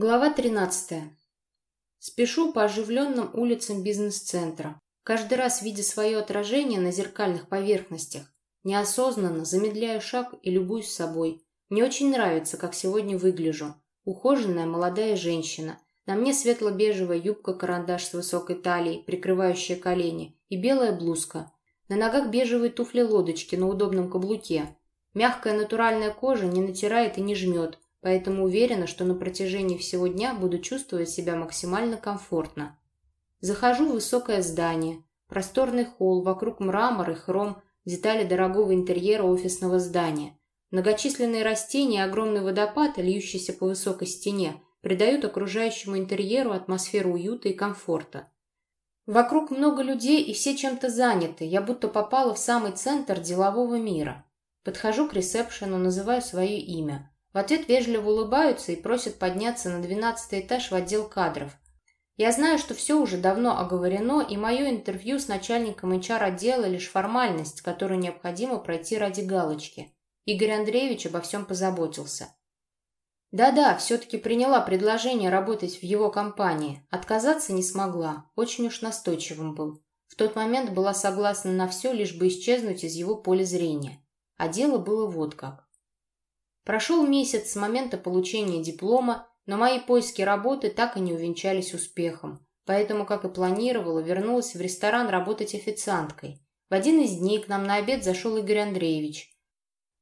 Глава 13. Спешу по оживленным улицам бизнес-центра, каждый раз видя свое отражение на зеркальных поверхностях. Неосознанно замедляю шаг и любуюсь собой. Мне очень нравится, как сегодня выгляжу. Ухоженная молодая женщина. На мне светло-бежевая юбка-карандаш с высокой талией, прикрывающая колени, и белая блузка. На ногах бежевые туфли-лодочки на удобном каблуке. Мягкая натуральная кожа не натирает и не жмет – поэтому уверена, что на протяжении всего дня буду чувствовать себя максимально комфортно. Захожу в высокое здание, просторный холл, вокруг мрамор и хром, детали дорогого интерьера офисного здания. Многочисленные растения и огромный водопад, льющийся по высокой стене, придают окружающему интерьеру атмосферу уюта и комфорта. Вокруг много людей, и все чем-то заняты. Я будто попала в самый центр делового мира. Подхожу к ресепшену, называю свое имя. Ответ вежливо улыбаются и просят подняться на двенадцатый этаж в отдел кадров. Я знаю, что все уже давно оговорено, и мое интервью с начальником HR-отдела лишь формальность, которую необходимо пройти ради галочки. Игорь Андреевич обо всем позаботился. Да-да, все-таки приняла предложение работать в его компании. Отказаться не смогла, очень уж настойчивым был. В тот момент была согласна на все, лишь бы исчезнуть из его поля зрения. А дело было вот как. Прошел месяц с момента получения диплома, но мои поиски работы так и не увенчались успехом. Поэтому, как и планировала, вернулась в ресторан работать официанткой. В один из дней к нам на обед зашел Игорь Андреевич.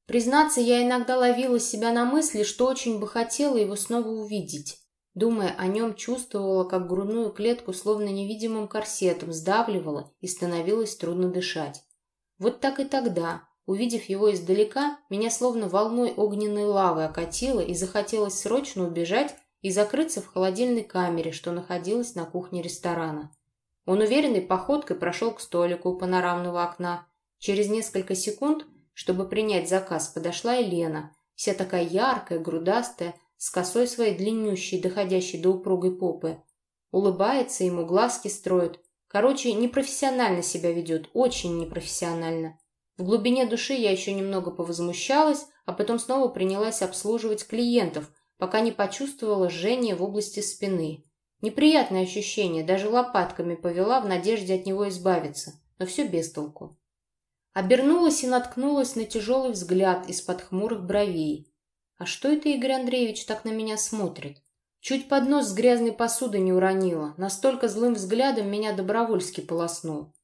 Признаться, я иногда ловила себя на мысли, что очень бы хотела его снова увидеть. Думая о нем, чувствовала, как грудную клетку словно невидимым корсетом сдавливала и становилось трудно дышать. Вот так и тогда, Увидев его издалека, меня словно волной огненной лавы окатило и захотелось срочно убежать и закрыться в холодильной камере, что находилась на кухне ресторана. Он уверенной походкой прошел к столику у панорамного окна. Через несколько секунд, чтобы принять заказ, подошла Елена, вся такая яркая, грудастая, с косой своей длиннющей, доходящей до упругой попы. Улыбается ему, глазки строит. Короче, непрофессионально себя ведет, очень непрофессионально. В глубине души я еще немного повозмущалась, а потом снова принялась обслуживать клиентов, пока не почувствовала жжение в области спины. Неприятное ощущение, даже лопатками повела в надежде от него избавиться, но все без толку. Обернулась и наткнулась на тяжелый взгляд из-под хмурых бровей. А что это Игорь Андреевич так на меня смотрит? Чуть поднос с грязной посудой не уронила, настолько злым взглядом меня добровольски полоснул.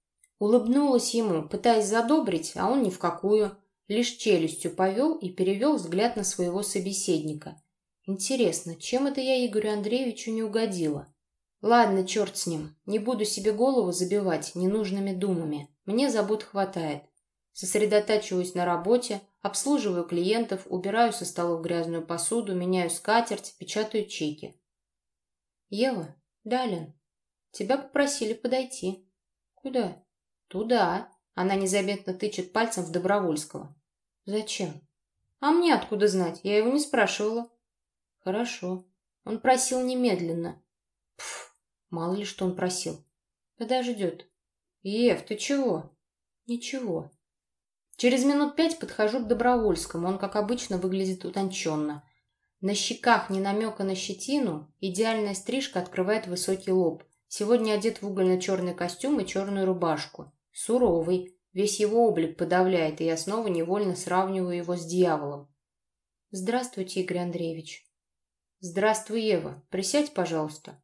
Улыбнулась ему, пытаясь задобрить, а он ни в какую. Лишь челюстью повел и перевел взгляд на своего собеседника. Интересно, чем это я Игорю Андреевичу не угодила? Ладно, черт с ним. Не буду себе голову забивать ненужными думами. Мне забот хватает. Сосредотачиваюсь на работе, обслуживаю клиентов, убираю со столов грязную посуду, меняю скатерть, печатаю чеки. Ева, Далин, тебя попросили подойти. Куда? «Туда». Она незаметно тычет пальцем в Добровольского. «Зачем?» «А мне откуда знать? Я его не спрашивала». «Хорошо. Он просил немедленно». «Пф, мало ли что он просил». «Подождет». «Ев, ты чего?» «Ничего». Через минут пять подхожу к Добровольскому. Он, как обычно, выглядит утонченно. На щеках не намека на щетину, идеальная стрижка открывает высокий лоб. Сегодня одет в угольно-черный костюм и черную рубашку. Суровый, весь его облик подавляет, и я снова невольно сравниваю его с дьяволом. «Здравствуйте, Игорь Андреевич». «Здравствуй, Ева. Присядь, пожалуйста».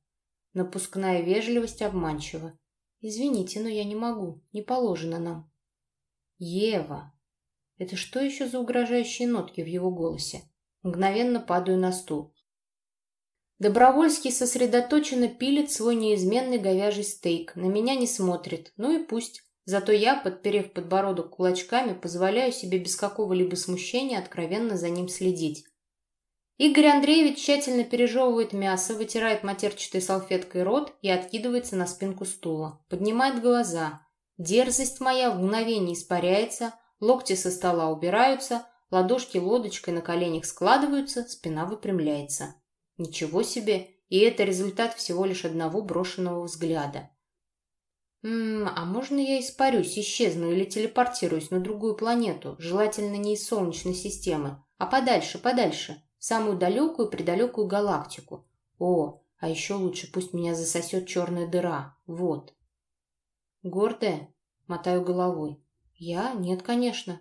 Напускная вежливость обманчива. «Извините, но я не могу. Не положено нам». «Ева!» Это что еще за угрожающие нотки в его голосе? Мгновенно падаю на стул. Добровольский сосредоточенно пилит свой неизменный говяжий стейк. На меня не смотрит. Ну и пусть. Зато я, подперев подбородок кулачками, позволяю себе без какого-либо смущения откровенно за ним следить. Игорь Андреевич тщательно пережевывает мясо, вытирает матерчатой салфеткой рот и откидывается на спинку стула. Поднимает глаза. Дерзость моя в мгновение испаряется, локти со стола убираются, ладошки лодочкой на коленях складываются, спина выпрямляется. Ничего себе! И это результат всего лишь одного брошенного взгляда. А можно я испарюсь, исчезну или телепортируюсь на другую планету, желательно не из Солнечной системы, а подальше, подальше, в самую далекую-предалекую галактику? О, а еще лучше пусть меня засосет черная дыра. Вот. Гордая? Мотаю головой. Я? Нет, конечно.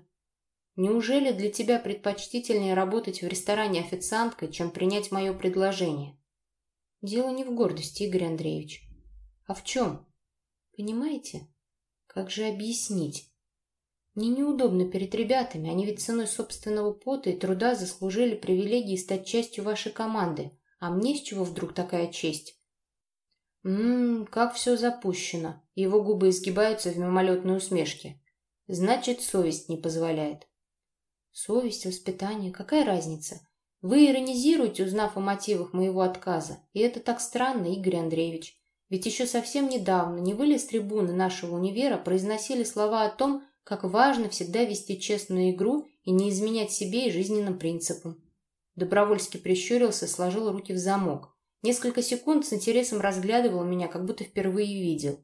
Неужели для тебя предпочтительнее работать в ресторане официанткой, чем принять мое предложение? Дело не в гордости, Игорь Андреевич. А в чем? Понимаете? Как же объяснить? Мне неудобно перед ребятами, они ведь ценой собственного пота и труда заслужили привилегии стать частью вашей команды. А мне с чего вдруг такая честь? Ммм, как все запущено. Его губы изгибаются в мимолетной усмешке. Значит, совесть не позволяет. Совесть, воспитание, какая разница? Вы иронизируете, узнав о мотивах моего отказа. И это так странно, Игорь Андреевич. Ведь еще совсем недавно не вы ли с трибуны нашего универа произносили слова о том, как важно всегда вести честную игру и не изменять себе и жизненным принципам. Добровольский прищурился, сложил руки в замок. Несколько секунд с интересом разглядывал меня, как будто впервые видел.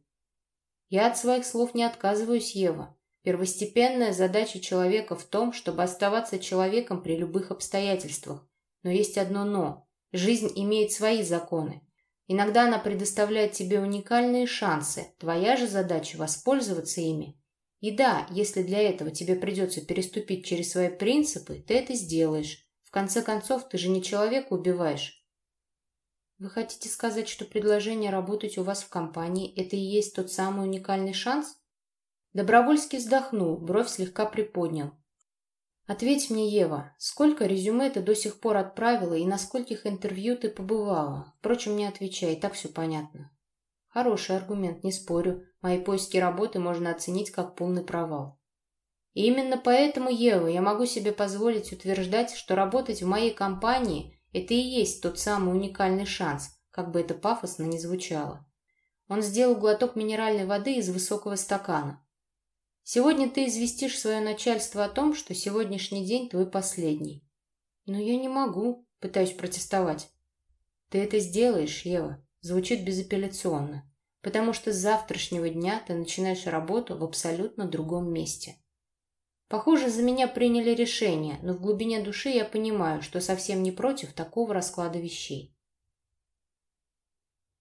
Я от своих слов не отказываюсь, Ева. Первостепенная задача человека в том, чтобы оставаться человеком при любых обстоятельствах. Но есть одно «но». Жизнь имеет свои законы. Иногда она предоставляет тебе уникальные шансы. Твоя же задача воспользоваться ими и да, если для этого тебе придется переступить через свои принципы, ты это сделаешь. В конце концов, ты же не человека убиваешь. Вы хотите сказать, что предложение работать у вас в компании – это и есть тот самый уникальный шанс? Добровольский вздохнул, бровь слегка приподнял. Ответь мне, Ева, сколько резюме ты до сих пор отправила и на скольких интервью ты побывала? Впрочем, не отвечай, так все понятно. Хороший аргумент, не спорю. Мои поиски работы можно оценить как полный провал. И именно поэтому, Ева, я могу себе позволить утверждать, что работать в моей компании – это и есть тот самый уникальный шанс, как бы это пафосно ни звучало. Он сделал глоток минеральной воды из высокого стакана. Сегодня ты известишь свое начальство о том, что сегодняшний день твой последний. Но я не могу, пытаюсь протестовать. Ты это сделаешь, Ева. Звучит безапелляционно, потому что с завтрашнего дня ты начинаешь работу в абсолютно другом месте. Похоже, за меня приняли решение, но в глубине души я понимаю, что совсем не против такого расклада вещей.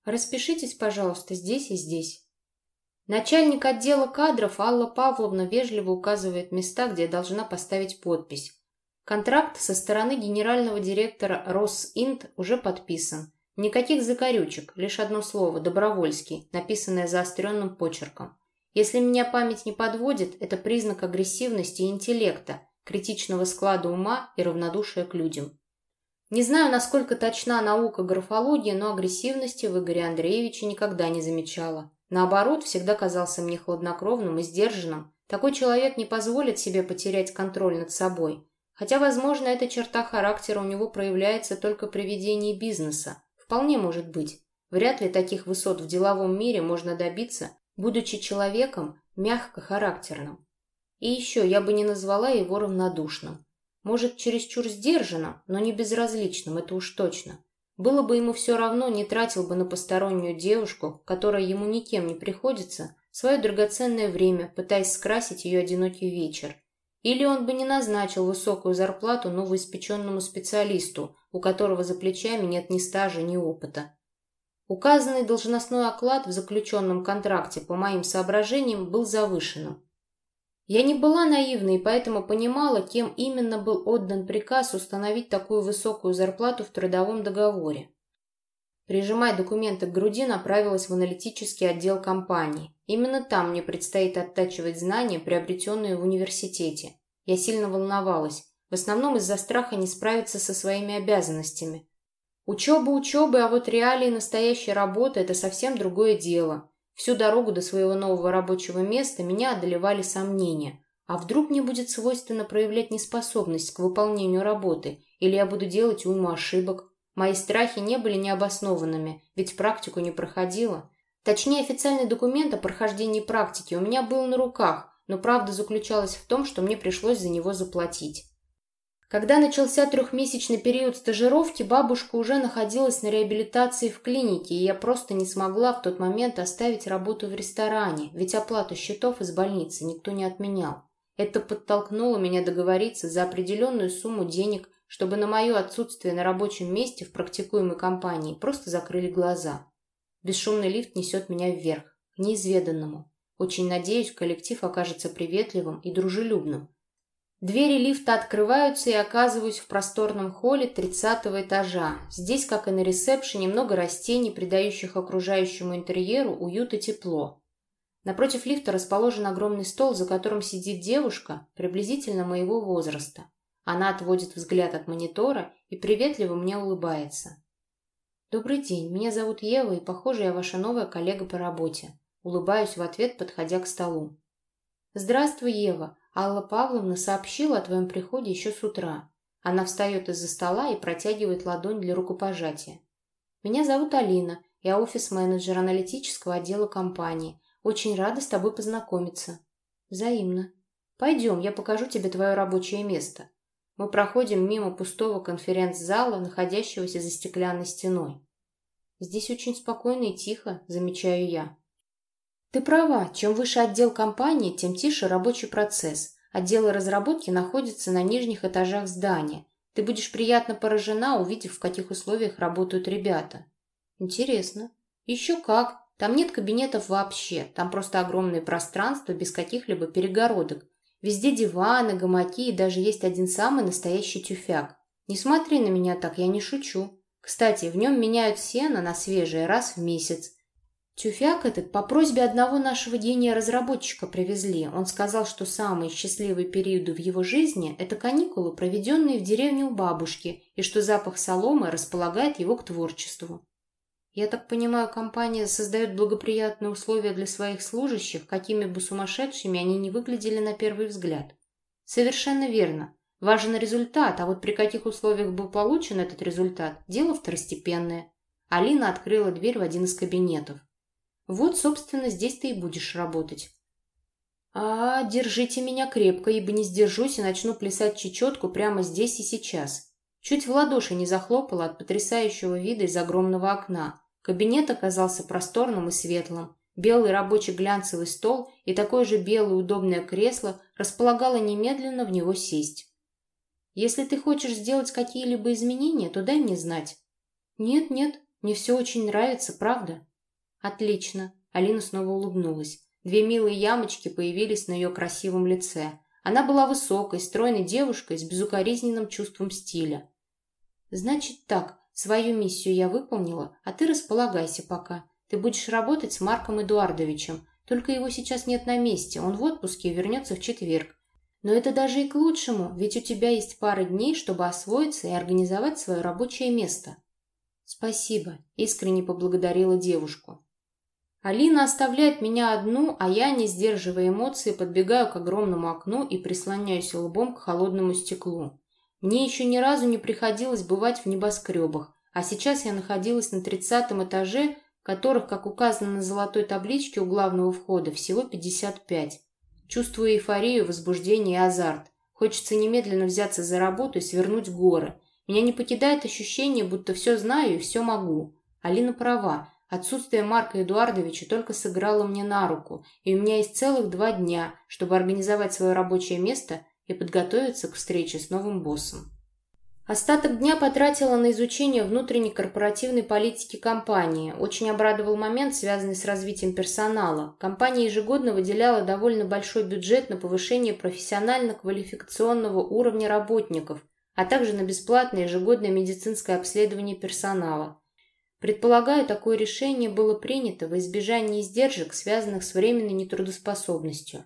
Распишитесь, пожалуйста, здесь и здесь. Начальник отдела кадров Алла Павловна вежливо указывает места, где должна поставить подпись. Контракт со стороны генерального директора Росинт уже подписан, Никаких закорючек, лишь одно слово «добровольский», написанное заостренным почерком. Если меня память не подводит, это признак агрессивности и интеллекта, критичного склада ума и равнодушия к людям. Не знаю, насколько точна наука графологии, но агрессивности в Игоре Андреевиче никогда не замечала. Наоборот, всегда казался мне хладнокровным и сдержанным. Такой человек не позволит себе потерять контроль над собой. Хотя, возможно, эта черта характера у него проявляется только при ведении бизнеса. Вполне может быть. Вряд ли таких высот в деловом мире можно добиться, будучи человеком мягко характерным. И еще я бы не назвала его равнодушным. Может, чересчур сдержанным, но не безразличным, это уж точно. Было бы ему все равно, не тратил бы на постороннюю девушку, которая ему никем не приходится, свое драгоценное время, пытаясь скрасить ее одинокий вечер. Или он бы не назначил высокую зарплату новоиспеченному специалисту, у которого за плечами нет ни стажа, ни опыта. Указанный должностной оклад в заключенном контракте, по моим соображениям, был завышенным. Я не была наивной и поэтому понимала, кем именно был отдан приказ установить такую высокую зарплату в трудовом договоре. Прижимая документы к груди, направилась в аналитический отдел компании. Именно там мне предстоит оттачивать знания, приобретенные в университете. Я сильно волновалась, в основном из-за страха не справиться со своими обязанностями. Учеба учебы, а вот реалии настоящей работы – это совсем другое дело. Всю дорогу до своего нового рабочего места меня одолевали сомнения. А вдруг мне будет свойственно проявлять неспособность к выполнению работы, или я буду делать уйму ошибок? Мои страхи не были необоснованными, ведь практику не проходила. Точнее, официальный документ о прохождении практики у меня был на руках, но правда заключалась в том, что мне пришлось за него заплатить. Когда начался трехмесячный период стажировки, бабушка уже находилась на реабилитации в клинике, и я просто не смогла в тот момент оставить работу в ресторане, ведь оплату счетов из больницы никто не отменял. Это подтолкнуло меня договориться за определенную сумму денег чтобы на мое отсутствие на рабочем месте в практикуемой компании просто закрыли глаза. Бесшумный лифт несет меня вверх, к неизведанному. Очень надеюсь, коллектив окажется приветливым и дружелюбным. Двери лифта открываются и оказываюсь в просторном холле 30 этажа. Здесь, как и на ресепшене, много растений, придающих окружающему интерьеру уют и тепло. Напротив лифта расположен огромный стол, за которым сидит девушка приблизительно моего возраста. Она отводит взгляд от монитора и приветливо мне улыбается. «Добрый день, меня зовут Ева, и, похоже, я ваша новая коллега по работе». Улыбаюсь в ответ, подходя к столу. «Здравствуй, Ева. Алла Павловна сообщила о твоем приходе еще с утра. Она встает из-за стола и протягивает ладонь для рукопожатия. Меня зовут Алина. Я офис-менеджер аналитического отдела компании. Очень рада с тобой познакомиться. Взаимно. Пойдем, я покажу тебе твое рабочее место. Мы проходим мимо пустого конференц-зала, находящегося за стеклянной стеной. Здесь очень спокойно и тихо, замечаю я. Ты права, чем выше отдел компании, тем тише рабочий процесс. Отделы разработки находятся на нижних этажах здания. Ты будешь приятно поражена, увидев, в каких условиях работают ребята. Интересно. Еще как. Там нет кабинетов вообще. Там просто огромное пространство без каких-либо перегородок. Везде диваны, гамаки и даже есть один самый настоящий тюфяк. Не смотри на меня так, я не шучу. Кстати, в нем меняют сено на свежее раз в месяц. Тюфяк этот по просьбе одного нашего гения-разработчика привезли. Он сказал, что самые счастливые периоды в его жизни – это каникулы, проведенные в деревне у бабушки, и что запах соломы располагает его к творчеству. Я так понимаю, компания создает благоприятные условия для своих служащих, какими бы сумасшедшими они не выглядели на первый взгляд. Совершенно верно. Важен результат, а вот при каких условиях был получен этот результат – дело второстепенное. Алина открыла дверь в один из кабинетов. Вот, собственно, здесь ты и будешь работать. А, держите меня крепко, ибо не сдержусь и начну плясать чечетку прямо здесь и сейчас. Чуть в ладоши не захлопала от потрясающего вида из огромного окна. Кабинет оказался просторным и светлым. Белый рабочий глянцевый стол и такое же белое удобное кресло располагало немедленно в него сесть. Если ты хочешь сделать какие-либо изменения, то дай мне знать. Нет, нет, мне все очень нравится, правда. «Отлично!» Алина снова улыбнулась. Две милые ямочки появились на ее красивом лице. Она была высокой, стройной девушкой с безукоризненным чувством стиля. «Значит так, свою миссию я выполнила, а ты располагайся пока. Ты будешь работать с Марком Эдуардовичем, только его сейчас нет на месте, он в отпуске и вернется в четверг. Но это даже и к лучшему, ведь у тебя есть пара дней, чтобы освоиться и организовать свое рабочее место». «Спасибо», — искренне поблагодарила девушку. Алина оставляет меня одну, а я, не сдерживая эмоций, подбегаю к огромному окну и прислоняюсь лбом к холодному стеклу. Мне еще ни разу не приходилось бывать в небоскребах, а сейчас я находилась на тридцатом этаже, которых, как указано на золотой табличке у главного входа, всего 55. Чувствую эйфорию, возбуждение и азарт. Хочется немедленно взяться за работу и свернуть горы. Меня не покидает ощущение, будто все знаю и все могу. Алина права. Отсутствие Марка Эдуардовича только сыграло мне на руку, и у меня есть целых два дня, чтобы организовать свое рабочее место и подготовиться к встрече с новым боссом. Остаток дня потратила на изучение внутренней корпоративной политики компании. Очень обрадовал момент, связанный с развитием персонала. Компания ежегодно выделяла довольно большой бюджет на повышение профессионально-квалификационного уровня работников, а также на бесплатное ежегодное медицинское обследование персонала. Предполагаю, такое решение было принято во избежание издержек, связанных с временной нетрудоспособностью.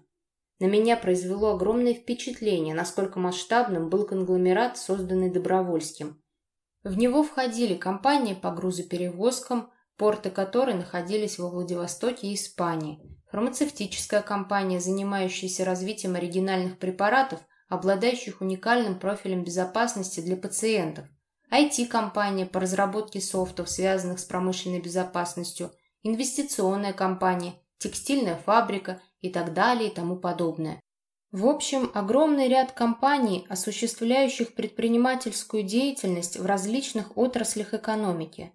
На меня произвело огромное впечатление, насколько масштабным был конгломерат, созданный Добровольским. В него входили компания по грузоперевозкам, порты которой находились во Владивостоке и Испании, фармацевтическая компания, занимающаяся развитием оригинальных препаратов, обладающих уникальным профилем безопасности для пациентов, IT-компания по разработке софтов, связанных с промышленной безопасностью, инвестиционная компания, текстильная фабрика и так далее и тому подобное. В общем, огромный ряд компаний, осуществляющих предпринимательскую деятельность в различных отраслях экономики.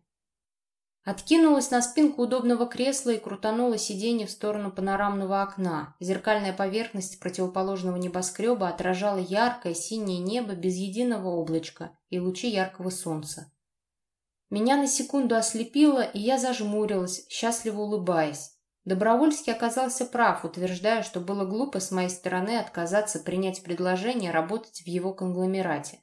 Откинулась на спинку удобного кресла и крутанула сиденье в сторону панорамного окна. Зеркальная поверхность противоположного небоскреба отражала яркое синее небо без единого облачка и лучи яркого солнца. Меня на секунду ослепило, и я зажмурилась, счастливо улыбаясь. Добровольский оказался прав, утверждая, что было глупо с моей стороны отказаться принять предложение работать в его конгломерате.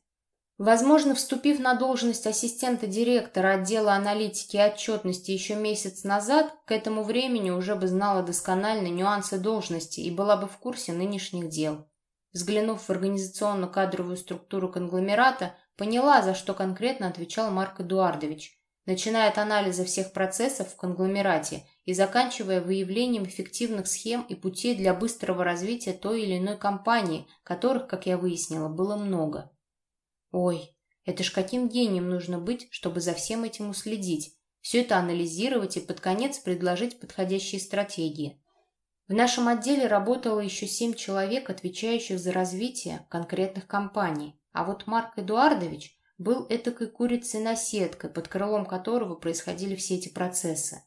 Возможно, вступив на должность ассистента директора отдела аналитики и отчетности еще месяц назад, к этому времени уже бы знала досконально нюансы должности и была бы в курсе нынешних дел. Взглянув в организационно-кадровую структуру конгломерата, поняла, за что конкретно отвечал Марк Эдуардович, начиная от анализа всех процессов в конгломерате и заканчивая выявлением эффективных схем и путей для быстрого развития той или иной компании, которых, как я выяснила, было много. Ой, это ж каким гением нужно быть, чтобы за всем этим уследить, все это анализировать и под конец предложить подходящие стратегии. В нашем отделе работало еще семь человек, отвечающих за развитие конкретных компаний, а вот Марк Эдуардович был этакой курицей-наседкой, под крылом которого происходили все эти процессы.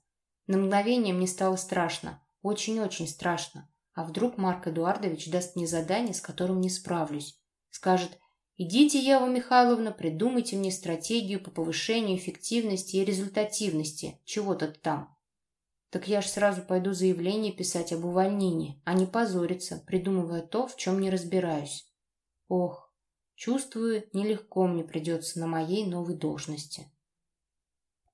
На мгновение мне стало страшно, очень-очень страшно. А вдруг Марк Эдуардович даст мне задание, с которым не справлюсь? Скажет, Идите, Ева Михайловна, придумайте мне стратегию по повышению эффективности и результативности чего-то там. Так я ж сразу пойду заявление писать об увольнении, а не позориться, придумывая то, в чем не разбираюсь. Ох, чувствую, нелегко мне придется на моей новой должности.